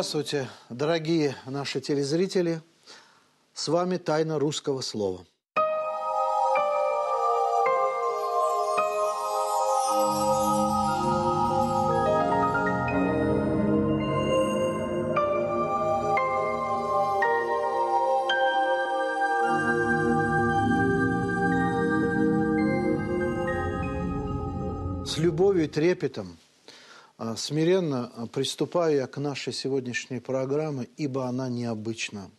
Здравствуйте, дорогие наши телезрители. С вами «Тайна русского слова». С любовью и трепетом – смиренно а, приступаю к нашей сегодняшней программе, ибо она необычна.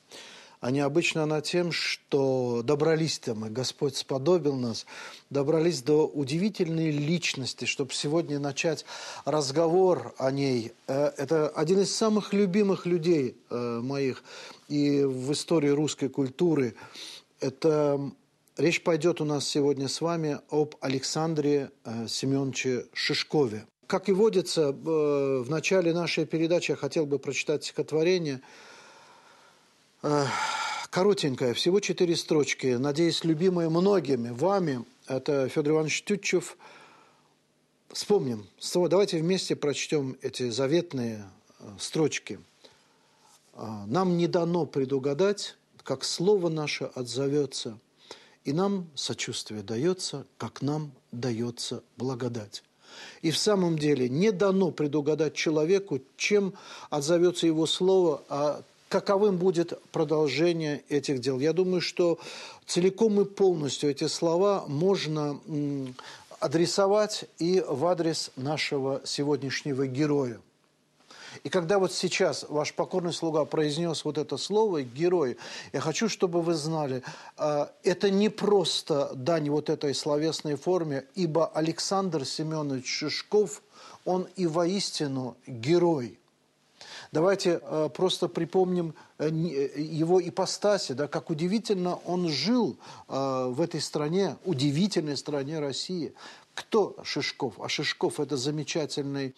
А необычна она тем, что добрались-то мы, Господь сподобил нас, добрались до удивительной личности, чтобы сегодня начать разговор о ней. Э, это один из самых любимых людей э, моих и в истории русской культуры. Это Речь пойдет у нас сегодня с вами об Александре э, Семеновиче Шишкове. Как и водится, э, в начале нашей передачи я хотел бы прочитать стихотворение. Э, коротенькое, всего четыре строчки. Надеюсь, любимые многими вами. Это Федор Иванович Тютчев. Вспомним. Давайте вместе прочтем эти заветные э, строчки. Нам не дано предугадать, как слово наше отзовется, и нам сочувствие дается, как нам дается благодать. И в самом деле не дано предугадать человеку, чем отзовется его слово, а каковым будет продолжение этих дел. Я думаю, что целиком и полностью эти слова можно адресовать и в адрес нашего сегодняшнего героя – и когда вот сейчас ваш покорный слуга произнес вот это слово «герой», я хочу, чтобы вы знали, а, это не просто дань вот этой словесной форме, ибо Александр Семенович Шишков, он и воистину герой. Давайте а, просто припомним э, э, его ипостаси, да, как удивительно он жил а, в этой стране, удивительной стране России. Кто Шишков? А Шишков – это замечательный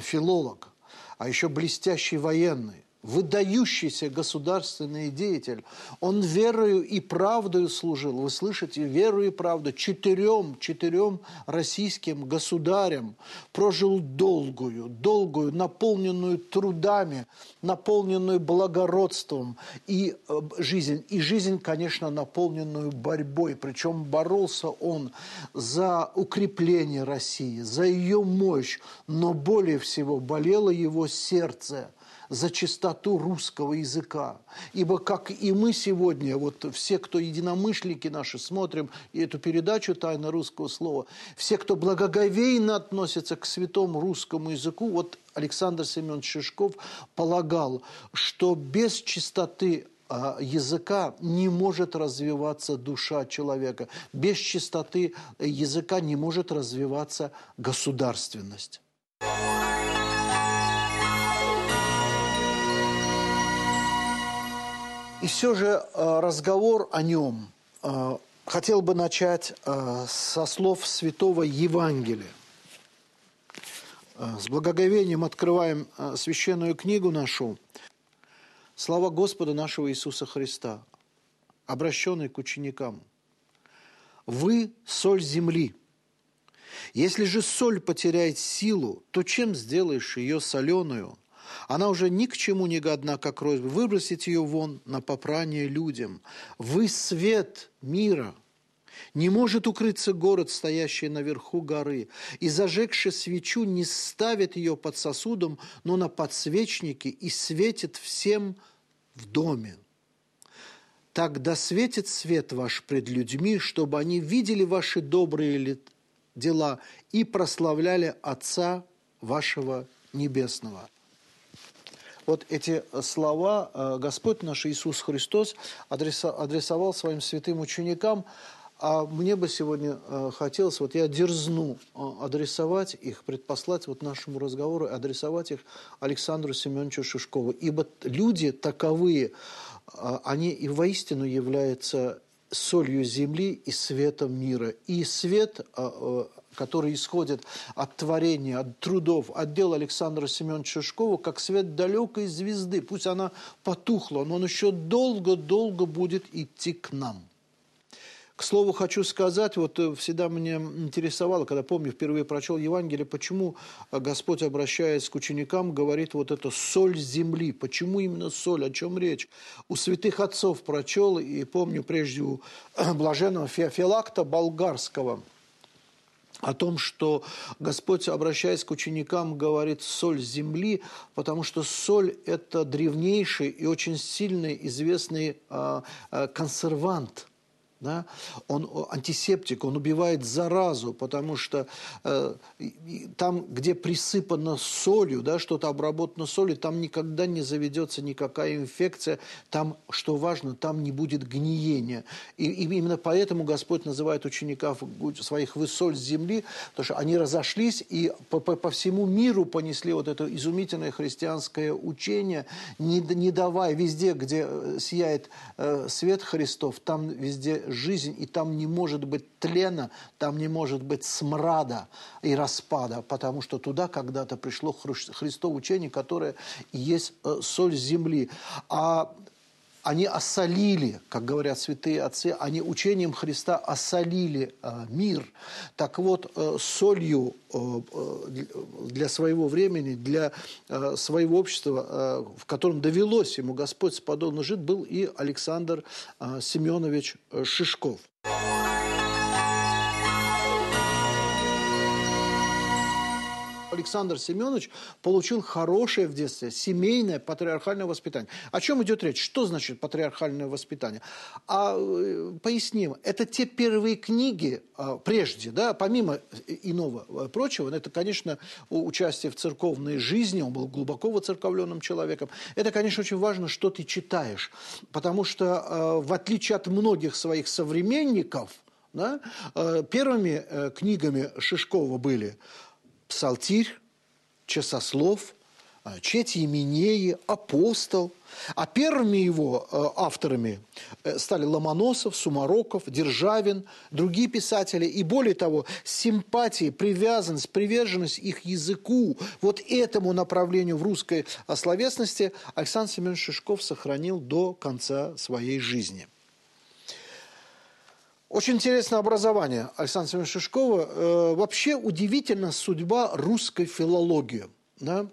филолог – а еще блестящий военный, выдающийся государственный деятель. Он верою и правдою служил, вы слышите, веру и правду четырем, четырем российским государям. Прожил долгую, долгую, наполненную трудами, наполненную благородством и э, жизнь. И жизнь, конечно, наполненную борьбой. Причем боролся он за укрепление России, за ее мощь, но более всего болело его сердце – за чистоту русского языка. Ибо, как и мы сегодня, вот все, кто единомышленники наши, смотрим эту передачу «Тайна русского слова», все, кто благоговейно относится к святому русскому языку, вот Александр Семенович Шишков полагал, что без чистоты а, языка не может развиваться душа человека. Без чистоты языка не может развиваться государственность. И все же э, разговор о нем э, хотел бы начать э, со слов святого Евангелия. С благоговением открываем священную книгу нашу. Слава Господа нашего Иисуса Христа, обращенный к ученикам. Вы – соль земли. Если же соль потеряет силу, то чем сделаешь ее соленую – она уже ни к чему не годна, как кровь. Выбросить ее вон на попрание людям. Вы свет мира. Не может укрыться город, стоящий наверху горы, и, зажегши свечу, не ставит ее под сосудом, но на подсвечнике и светит всем в доме. Так да светит свет ваш пред людьми, чтобы они видели ваши добрые дела и прославляли Отца вашего Небесного. Вот эти слова э, Господь наш Иисус Христос адресовал своим святым ученикам, а мне бы сегодня э, хотелось, вот я дерзну э, адресовать их, предпослать вот нашему разговору, адресовать их Александру Семеновичу Шишкову. Ибо люди таковые, они и воистину являются солью земли и светом мира. И свет который исходит от творения, от трудов, от дел Александра Семеновича Шишкова, как свет далекой звезды. Пусть она потухла, но он еще долго-долго будет идти к нам. К слову, хочу сказать, вот э, всегда меня интересовало, когда, помню, впервые прочел Евангелие, почему Господь, обращаясь к ученикам, говорит вот это «соль земли». Почему именно соль? О чем речь? У святых отцов прочел, и помню прежде у блаженного Феофилакта Болгарского – о том, что Господь, обращаясь к ученикам, говорит «соль земли», потому что соль – это древнейший и очень сильный известный э, э, консервант – да? Он антисептик, он убивает заразу, потому что э, там, где присыпано солью, да, что-то обработано солью, там никогда не заведется никакая инфекция. Там, что важно, там не будет гниения. И, и именно поэтому Господь называет учеников своих «вы соль земли», потому что они разошлись и по, по, по всему миру понесли вот это изумительное христианское учение, не, не давая везде, где э, сияет э, свет Христов, там везде жизнь, и там не может быть тлена, там не может быть смрада и распада, потому что туда когда-то пришло Христово учение, которое есть э, соль земли. А они осолили, как говорят святые отцы, они учением Христа осолили э, мир. Так вот, э, солью э, э для своего времени, для э, своего общества, э, в котором довелось ему Господь сподобно жить, был и Александр э, Семенович э, Шишков. Александр Семенович получил хорошее в детстве семейное патриархальное воспитание. О чем идет речь? Что значит патриархальное воспитание? А, э, поясним. Это те первые книги, а, прежде, да, помимо иного э, прочего, это, конечно, участие в церковной жизни, он был глубоко воцерковленным человеком. Это, конечно, очень важно, что ты читаешь, потому что, э, в отличие от многих своих современников, да, первыми книгами Шишкова были псалтирь, часослов, а, четь Еменеи, апостол. А первыми его э, авторами э, стали Ломоносов, Сумароков, Державин, другие писатели. И более того, симпатия, привязанность, приверженность их языку, вот этому направлению в русской словесности Александр Семенович Шишков сохранил до конца своей жизни – очень интересное образование Александра Семеновича Шишкова. Э, вообще удивительна судьба русской филологии. Да?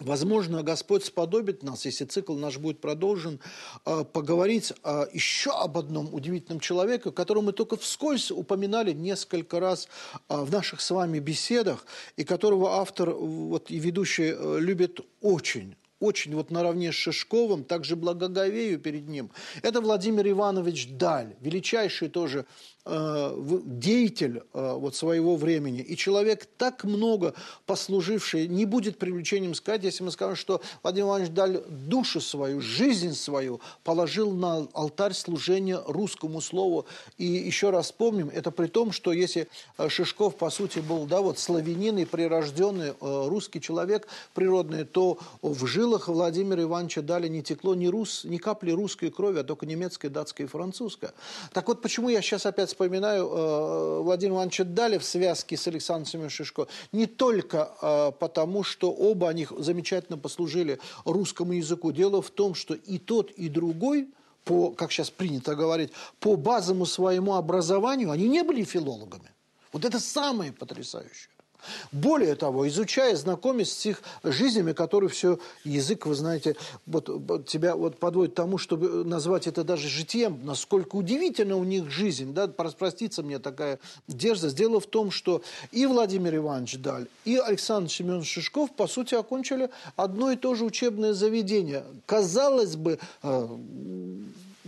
Возможно, Господь сподобит нас, если цикл наш будет продолжен, э, поговорить э, еще об одном удивительном человеке, которого мы только вскользь упоминали несколько раз в наших с вами беседах, и которого автор вот, и ведущий любит очень очень вот наравне с Шишковым, также благоговею перед ним. Это Владимир Иванович Даль, величайший тоже Э, деятель э, вот своего времени, и человек, так много послуживший, не будет привлечением сказать, если мы скажем, что Владимир Иванович Даль душу свою, жизнь свою положил на алтарь служения русскому слову. И еще раз помним, это при том, что если э, Шишков, по сути, был да, вот славянин и прирожденный русский человек природный, то в жилах Владимира Ивановича Даля не текло ни, рус, ни капли русской крови, а только немецкая, датская и французская. Так вот, почему я сейчас опять вспоминаю э, Владимира Ивановича Дали в связке с Александром Семеновичем Шишко. Не только э, потому, что оба они замечательно послужили русскому языку. Дело в том, что и тот, и другой по, как сейчас принято говорить, по базовому своему образованию, они не были филологами. Вот это самое потрясающее. Более того, изучая, знакомясь с их жизнями, которые все, язык, вы знаете, вот, вот тебя вот подводит к тому, чтобы назвать это даже житием, насколько удивительна у них жизнь, да, простится мне такая дерзость. Дело в том, что и Владимир Иванович Даль, и Александр Семенович Шишков, по сути, окончили одно и то же учебное заведение. Казалось бы, э,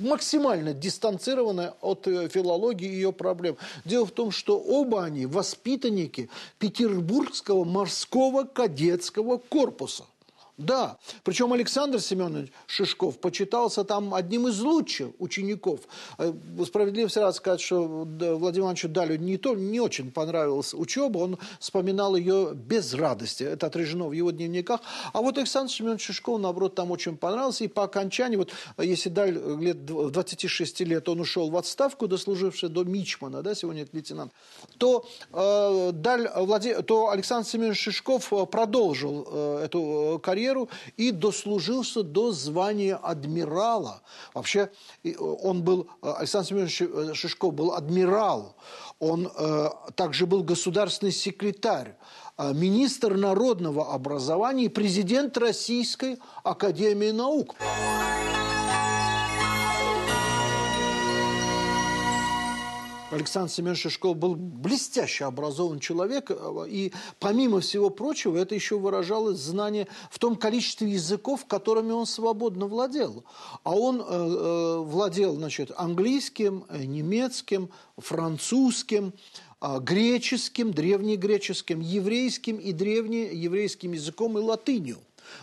максимально дистанцированы от э, филологии и ее проблем. Дело в том, что оба они воспитанники Петербургского морского кадетского корпуса – да, причем Александр Семенович Шишков почитался там одним из лучших учеников. Э, справедливо сразу сказать, что Владимиру Ивановичу Далю не, то, не очень понравилась учеба, он вспоминал ее без радости, это отражено в его дневниках. А вот Александр Семенович Шишков, наоборот, там очень понравился, и по окончании, вот если Даль лет 26 лет он ушел в отставку, дослуживший до Мичмана, да, сегодня это лейтенант, то, э, Даль, Влади... то Александр Семенович Шишков продолжил э, эту карьеру, карьеру и дослужился до звания адмирала. Вообще, он был, Александр Семенович Шишков был адмирал, он также был государственный секретарь, министр народного образования и президент Российской Академии Наук. Александр Семенович Шишков был блестяще образован человек, и помимо всего прочего, это еще выражалось знание в том количестве языков, которыми он свободно владел. А он э, э владел, значит, английским, э, немецким, французским, э, греческим, древнегреческим, еврейским и древнееврейским языком и латынью.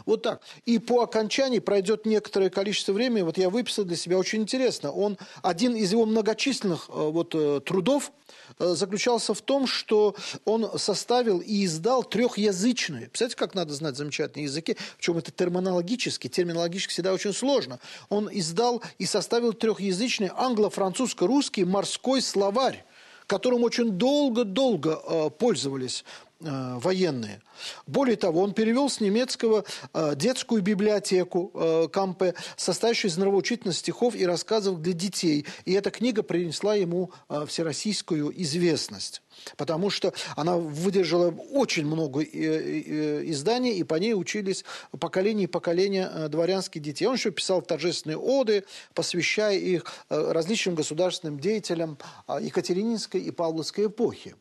Вот так. И по окончании пройдет некоторое количество времени, вот я выписал для себя очень интересно. Он, один из его многочисленных э, вот, э, трудов э, заключался в том, что он составил и издал трехязычные. Представляете, как надо знать замечательные языки, в чем это терминологически, терминологически всегда очень сложно. Он издал и составил трехязычный англо-французско-русский морской словарь которым очень долго-долго пользовались Э, военные. Более того, он перевел с немецкого э, детскую библиотеку э, Кампе, состоящую из нравоучительных стихов и рассказов для детей. И эта книга принесла ему всероссийскую известность потому что она выдержала очень много изданий, и по ней учились поколения и поколения дворянских детей. Он еще писал торжественные оды, посвящая их различным государственным деятелям Екатерининской и Павловской эпохи.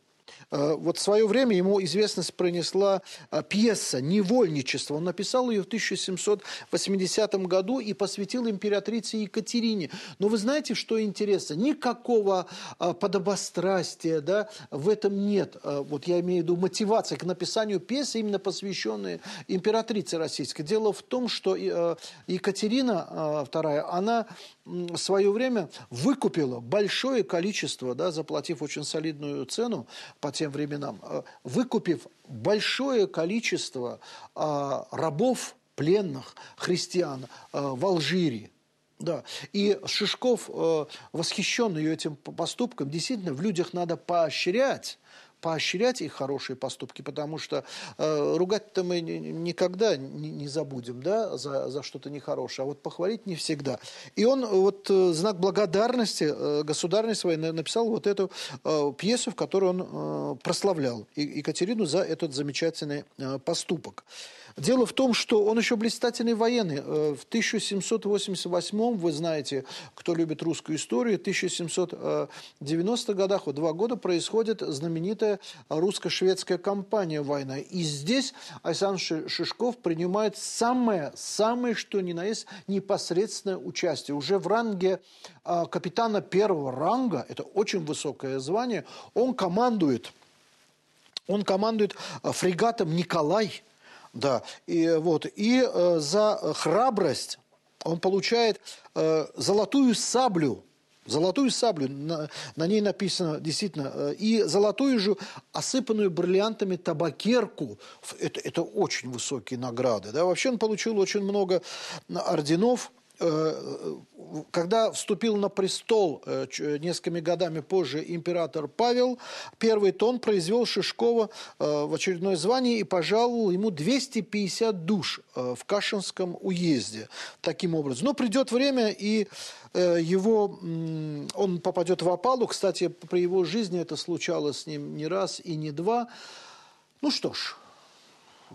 Э, вот в свое время ему известность принесла э, пьеса «Невольничество». Он написал ее в 1780 году и посвятил императрице Екатерине. Но вы знаете, что интересно? Никакого э, подобострастия да, в этом нет. Вот я имею в виду мотивация к написанию пьесы, именно посвященной императрице российской. Дело в том, что Екатерина II, она в свое время выкупила большое количество, да, заплатив очень солидную цену по тем временам, э, выкупив большое количество а, рабов, пленных христиан а, в Алжире. Да. И Шишков, э, восхищенный этим поступком, действительно, в людях надо поощрять поощрять их хорошие поступки, потому что э, ругать-то мы никогда не, не забудем, да, за, за что-то нехорошее, а вот похвалить не всегда. И он вот э, знак благодарности э, государственной своей написал вот эту э, пьесу, в которой он э, прославлял Екатерину за этот замечательный э, поступок. Дело в том, что он еще блистательный военный. Э, в 1788, вы знаете, кто любит русскую историю, в 1790-х годах, вот два года, происходит знаменитая русско-шведская кампания война. И здесь Александр Шишков принимает самое, самое, что ни на есть, непосредственное участие. Уже в ранге э, капитана первого ранга, это очень высокое звание, он командует он командует э, фрегатом «Николай», да, и, вот, и э, за храбрость он получает э, золотую саблю, золотую саблю, на, на ней написано действительно, э, и золотую же осыпанную бриллиантами табакерку. Это, это очень высокие награды. Да? Вообще он получил очень много орденов, Э, когда вступил на престол э, несколькими годами позже император Павел, первый тон произвел Шишкова э, в очередное звание и пожаловал ему 250 душ в Кашинском уезде. Таким образом. Но придет время, и его, он попадет в опалу. Кстати, при его жизни это случалось с ним не раз и не два. Ну что ж,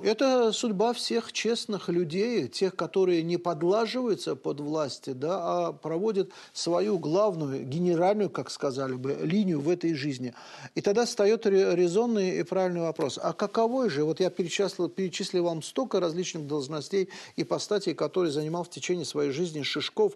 это судьба всех честных людей, тех, которые не подлаживаются под власти, да, а проводят свою главную, генеральную, как сказали бы, линию в этой жизни. И тогда встает резонный и правильный вопрос. А каковой же, вот я перечислил, перечислил вам столько различных должностей и постатей, которые занимал в течение своей жизни Шишков,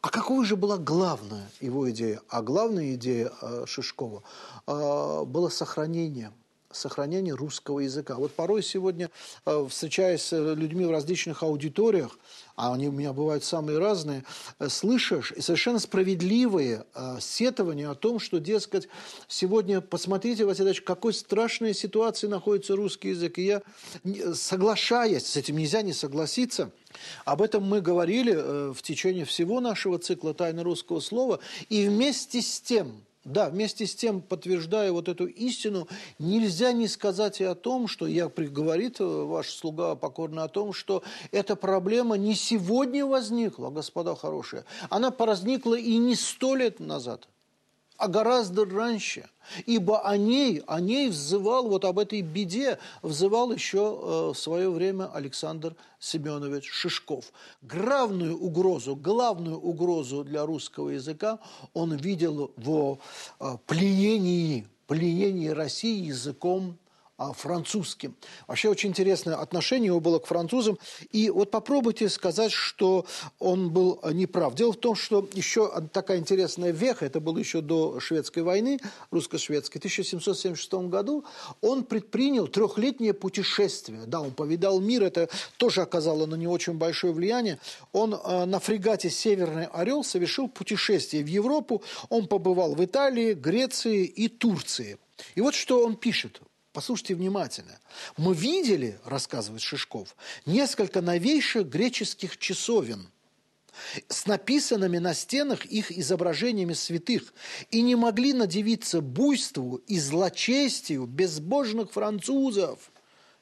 а какой же была главная его идея? А главная идея э, Шишкова э, было сохранение – сохранения русского языка. Вот порой сегодня, э, встречаясь с людьми в различных аудиториях, а они у меня бывают самые разные, э, слышишь совершенно справедливые э, сетования о том, что, дескать, сегодня, посмотрите, Василий в какой страшной ситуации находится русский язык. И я, соглашаясь, с этим нельзя не согласиться, об этом мы говорили в течение всего нашего цикла «Тайны русского слова», и вместе с тем – да, вместе с тем, подтверждая вот эту истину, нельзя не сказать и о том, что, я говорит э, ваш слуга покорно о том, что эта проблема не сегодня возникла, господа хорошие. Она возникла и не сто лет назад а гораздо раньше. Ибо о ней, о ней взывал, вот об этой беде взывал еще э, в свое время Александр Семенович Шишков. Главную угрозу, главную угрозу для русского языка он видел в э, пленении, пленении России языком французским. Вообще очень интересное отношение его было к французам. И вот попробуйте сказать, что он был неправ. Дело в том, что еще такая интересная веха, это было еще до шведской войны, русско-шведской, в 1776 году он предпринял трехлетнее путешествие. Да, он повидал мир, это тоже оказало на него очень большое влияние. Он э, на фрегате «Северный орел» совершил путешествие в Европу. Он побывал в Италии, Греции и Турции. И вот что он пишет – Послушайте внимательно. Мы видели, рассказывает Шишков, несколько новейших греческих часовен с написанными на стенах их изображениями святых и не могли надевиться буйству и злочестию безбожных французов –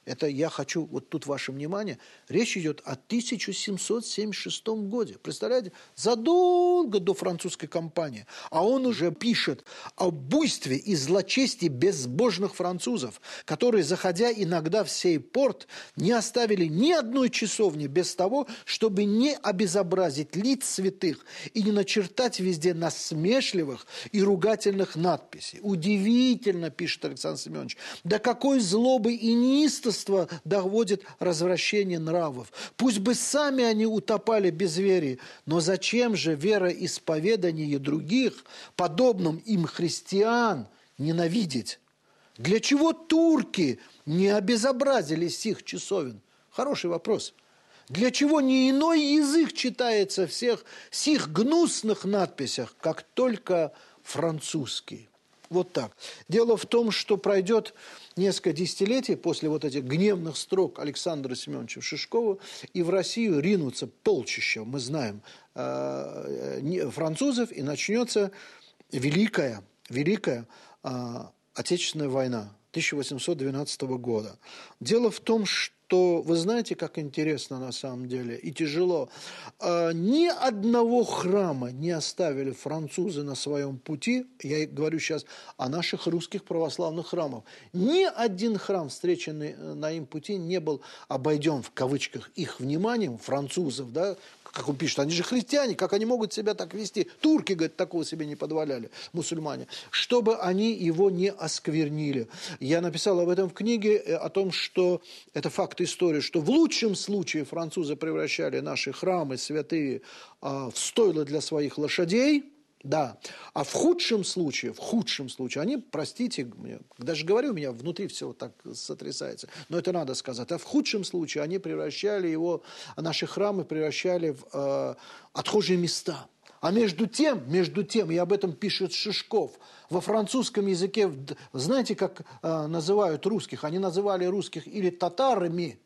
это я хочу, вот тут ваше внимание, речь идет о 1776 годе. Представляете? Задолго до французской кампании. А он уже пишет о буйстве и злочестии безбожных французов, которые, заходя иногда в сей порт, не оставили ни одной часовни без того, чтобы не обезобразить лиц святых и не начертать везде насмешливых и ругательных надписей. Удивительно, пишет Александр Семенович, до какой злобы и неистовства невежество доводит развращение нравов. Пусть бы сами они утопали без веры, но зачем же вероисповедание других, подобным им христиан, ненавидеть? Для чего турки не обезобразили сих часовен? Хороший вопрос. Для чего ни иной язык читается всех сих гнусных надписях, как только французский? Вот так. Дело в том, что пройдет несколько десятилетий после вот этих гневных строк Александра Семеновича Шишкова, и в Россию ринутся полчища, мы знаем, э, французов, и начнется великая, великая э, Отечественная война 1812 года. Дело в том, что что вы знаете, как интересно на самом деле и тяжело. А, ни одного храма не оставили французы на своем пути. Я говорю сейчас о наших русских православных храмах. Ни один храм, встреченный э, на им пути, не был обойден в кавычках их вниманием, французов, да, как он пишет, они же христиане, как они могут себя так вести? Турки, говорит, такого себе не подваляли, мусульмане. Чтобы они его не осквернили. Я написал об этом в книге, э, о том, что это факт истории, что в лучшем случае французы превращали наши храмы святые а, в стойло для своих лошадей – да. А в худшем случае, в худшем случае, они, простите, даже говорю, у меня внутри все так сотрясается, но это надо сказать, а в худшем случае они превращали его, наши храмы превращали в э, отхожие места. А между тем, между тем, и об этом пишет Шишков, во французском языке, знаете, как э, называют русских? Они называли русских или татарами,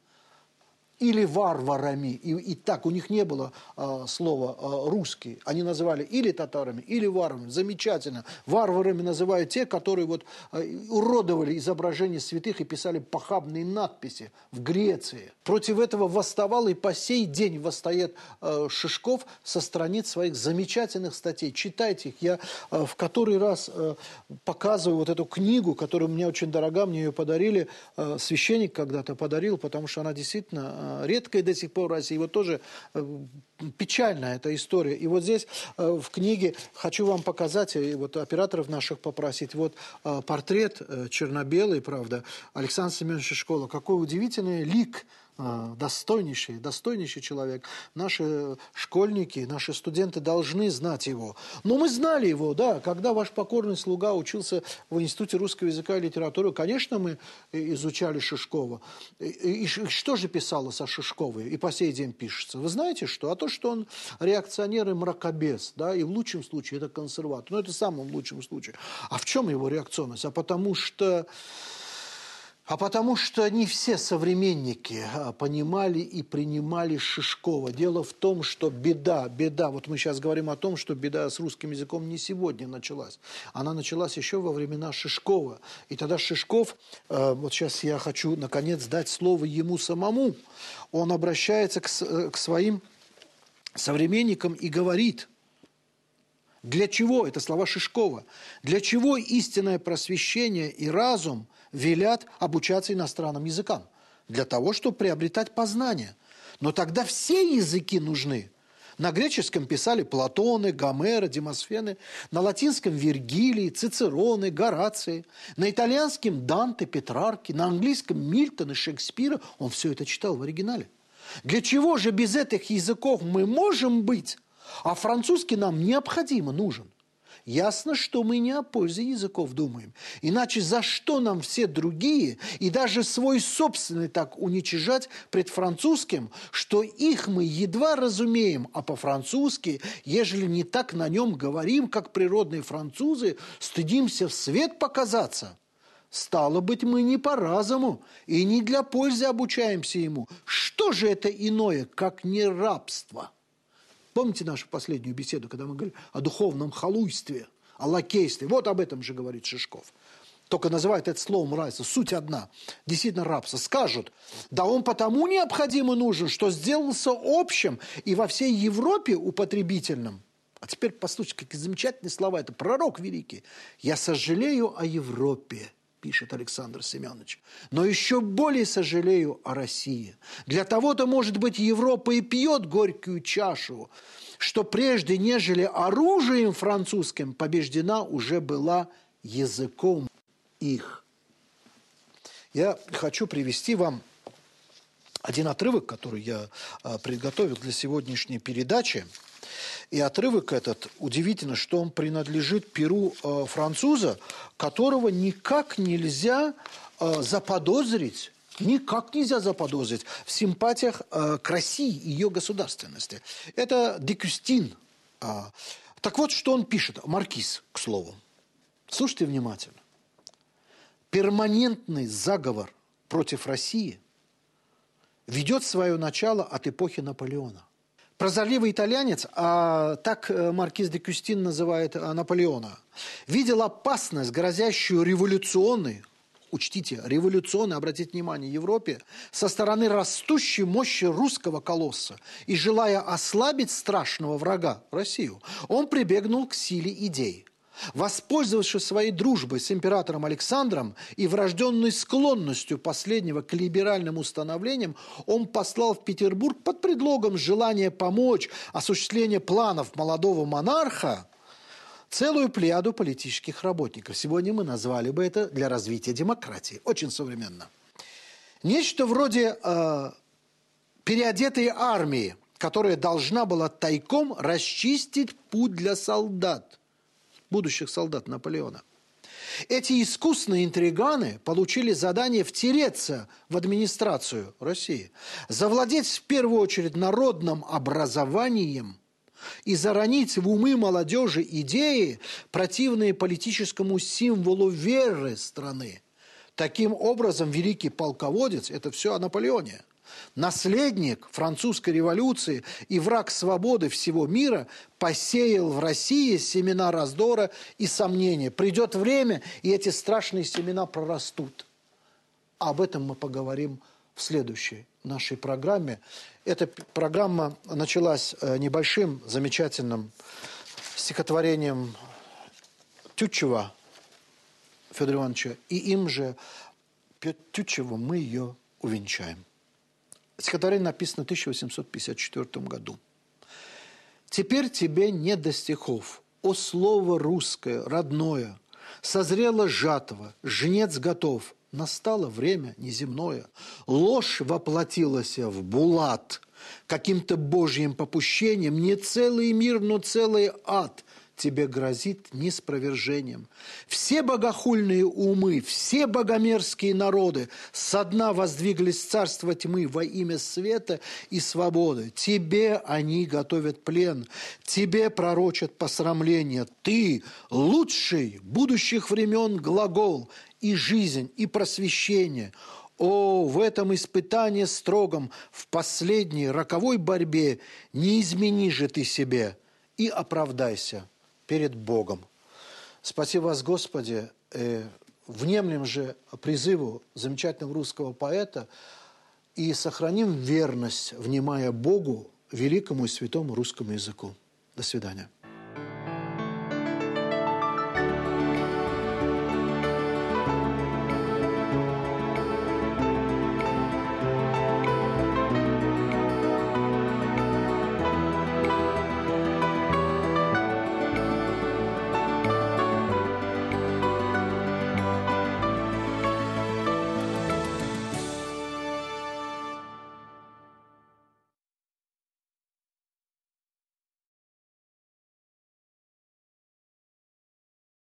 или варварами. И, и так у них не было э, слова э, русский. Они называли или татарами, или варварами. Замечательно. Варварами называют те, которые вот э, уродовали изображения святых и писали похабные надписи в Греции. Против этого восставал и по сей день восстает э, Шишков со страниц своих замечательных статей. Читайте их. Я э, в который раз э, показываю вот эту книгу, которая мне очень дорога, мне ее подарили, э, священник когда-то подарил, потому что она действительно редкая до сих пор в России. Вот тоже э, печальная эта история. И вот здесь э, в книге хочу вам показать, и вот операторов наших попросить, вот э, портрет черно-белый, правда, Александра Семеновича Школа. Какой удивительный лик достойнейший, достойнейший человек. Наши школьники, наши студенты должны знать его. Но мы знали его, да, когда ваш покорный слуга учился в Институте русского языка и литературы, конечно, мы изучали Шишкова. И, и что же писалось о Шишкове? И по сей день пишется. Вы знаете что? А то, что он реакционер и мракобес, да, и в лучшем случае это консерватор. Но это в самом лучшем случае. А в чем его реакционность? А потому что А потому что не все современники а, понимали и принимали Шишкова. Дело в том, что беда, беда, вот мы сейчас говорим о том, что беда с русским языком не сегодня началась. Она началась еще во времена Шишкова. И тогда Шишков, э, вот сейчас я хочу наконец дать слово ему самому, он обращается к, э, к своим современникам и говорит – для чего, это слова Шишкова, для чего истинное просвещение и разум велят обучаться иностранным языкам. Для того, чтобы приобретать познание. Но тогда все языки нужны. На греческом писали Платоны, Гомера, Демосфены, на латинском Вергилий, Цицероны, Горации, на итальянском Данте, Петрарки, на английском Мильтон и Шекспира. Он все это читал в оригинале. Для чего же без этих языков мы можем быть, а французский нам необходимо нужен? Ясно, что мы не о пользе языков думаем. Иначе за что нам все другие и даже свой собственный так уничижать пред французским, что их мы едва разумеем, а по-французски, ежели не так на нем говорим, как природные французы, стыдимся в свет показаться. Стало быть, мы не по разуму и не для пользы обучаемся ему. Что же это иное, как не рабство?» Помните нашу последнюю беседу, когда мы говорили о духовном халуйстве, о лакействе? Вот об этом же говорит Шишков. Только называют это словом райса. Суть одна. Действительно рабство. Скажут, да он потому необходимо нужен, что сделался общим и во всей Европе употребительным. А теперь послушайте, какие замечательные слова. Это пророк великий. Я сожалею о Европе пишет Александр Семенович. Но еще более сожалею о России. Для того-то, может быть, Европа и пьет горькую чашу, что прежде, нежели оружием французским, побеждена уже была языком их. Я хочу привести вам один отрывок, который я а, приготовил для сегодняшней передачи – и отрывок этот, удивительно, что он принадлежит перу э, француза, которого никак нельзя э, заподозрить никак нельзя заподозрить в симпатиях э, к России и ее государственности. Это Декюстин. А, так вот, что он пишет, Маркиз, к слову. Слушайте внимательно. Перманентный заговор против России ведет свое начало от эпохи Наполеона – Прозорливый итальянец, а так э, маркиз де Кюстин называет э, Наполеона, видел опасность, грозящую революционной, учтите, революционной, обратите внимание, Европе, со стороны растущей мощи русского колосса. И желая ослабить страшного врага, Россию, он прибегнул к силе идей – Воспользовавшись своей дружбой с императором Александром и врожденной склонностью последнего к либеральным установлениям, он послал в Петербург под предлогом желания помочь осуществлению планов молодого монарха целую плеяду политических работников. Сегодня мы назвали бы это для развития демократии. Очень современно. Нечто вроде э, переодетой армии, которая должна была тайком расчистить путь для солдат – будущих солдат Наполеона. Эти искусные интриганы получили задание втереться в администрацию России, завладеть в первую очередь народным образованием и заронить в умы молодежи идеи, противные политическому символу веры страны. Таким образом, великий полководец – это все о Наполеоне – наследник французской революции и враг свободы всего мира, посеял в России семена раздора и сомнения. Придет время, и эти страшные семена прорастут. Об этом мы поговорим в следующей нашей программе. Эта программа началась э, небольшим, замечательным стихотворением Тютчева Федора Ивановича, и им же Тютчеву мы ее увенчаем. Стихотворение написано в 1854 году. «Теперь тебе не до стихов, о слово русское, родное, созрела жатва, жнец готов, настало время неземное, ложь воплотилась в булат, каким-то божьим попущением, не целый мир, но целый ад тебе грозит неспровержением. Все богохульные умы, все богомерзкие народы со дна воздвиглись царство тьмы во имя света и свободы. Тебе они готовят плен, тебе пророчат посрамление. Ты лучший будущих времен глагол и жизнь, и просвещение – о, в этом испытании строгом, в последней роковой борьбе не измени же ты себе и оправдайся перед Богом. Спаси вас, Господи, э, внемлем же призыву замечательного русского поэта и сохраним верность, внимая Богу, великому и святому русскому языку. До свидания.